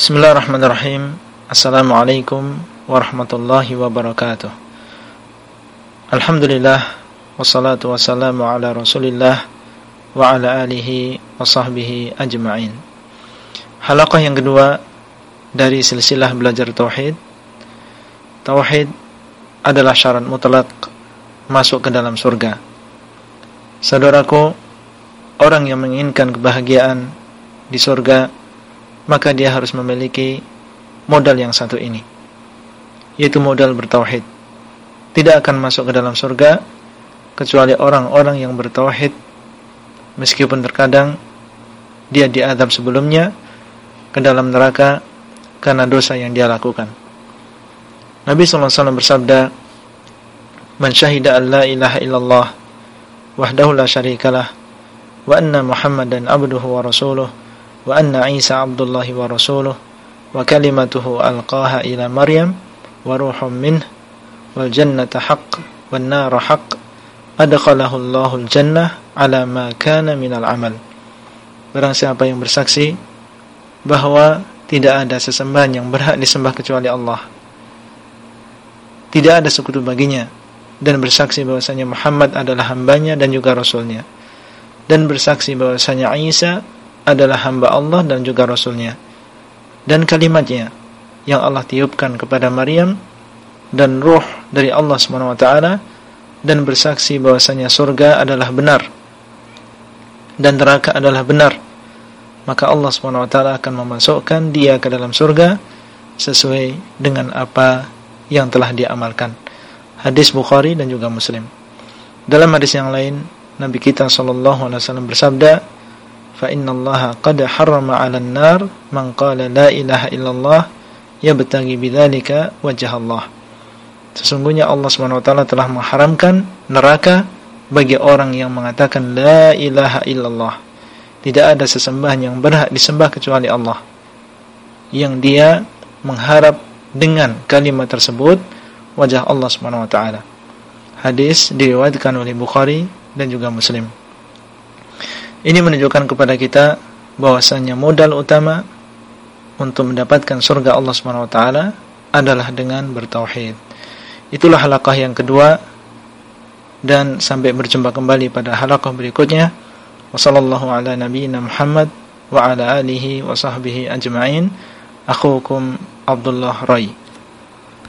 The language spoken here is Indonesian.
Bismillahirrahmanirrahim. Assalamualaikum warahmatullahi wabarakatuh. Alhamdulillah Wassalatu wassalamu ala rasulillah Wa ala alihi wa sahbihi ajma'in. Halaqah yang kedua Dari silsilah belajar Tauhid. Tauhid adalah syarat mutlak Masuk ke dalam surga. Saudaraku Orang yang menginginkan kebahagiaan Di surga Maka dia harus memiliki Modal yang satu ini Yaitu modal bertauhid tidak akan masuk ke dalam surga kecuali orang-orang yang bertauhid meskipun terkadang dia diadab sebelumnya ke dalam neraka karena dosa yang dia lakukan. Nabi SAW bersabda, "Man syahida an la ilaha illallah wahdahu la syarikalah wa anna Muhammadan abduhu wa rasuluh rasuluh wa kalimatuhu alqaha ila Maryam wa ruhum minhu wal jannata haqq wan nar haqq adkhalahu Allahul jannah ala ma kana minal amal. Barang siapa yang bersaksi bahwa tidak ada sesembahan yang berhak disembah kecuali Allah tidak ada sekutu baginya dan bersaksi bahwasanya Muhammad adalah hambanya dan juga rasulnya dan bersaksi bahwasanya Isa adalah hamba Allah dan juga rasulnya. Dan kalimatnya yang Allah tiupkan kepada Maryam dan ruh dari Allah SWT dan bersaksi bahwasanya surga adalah benar dan neraka adalah benar maka Allah SWT akan memasukkan dia ke dalam surga sesuai dengan apa yang telah dia amalkan hadis Bukhari dan juga Muslim. Dalam hadis yang lain Nabi kita SAW bersabda inna Allah qad harrama 'alan nar man qala la ilaha illallah yabtaghi bidzalika wajah Allah Sesungguhnya Allah SWT telah mengharamkan neraka bagi orang yang mengatakan La ilaha illallah. Tidak ada sesembahan yang berhak disembah kecuali Allah. Yang dia mengharap dengan kalimat tersebut Wajah Allah SWT Hadis diriwayatkan oleh Bukhari dan juga Muslim Ini menunjukkan kepada kita bahwasanya modal utama Untuk mendapatkan surga Allah SWT adalah dengan bertauhid Itulah halakah yang kedua dan sampai berjumpa kembali pada halakah berikutnya. Wassallallahu ala nabiyyina Muhammad wa ala alihi wa sahbihi ajma'in. Akhukum Abdullah Rai.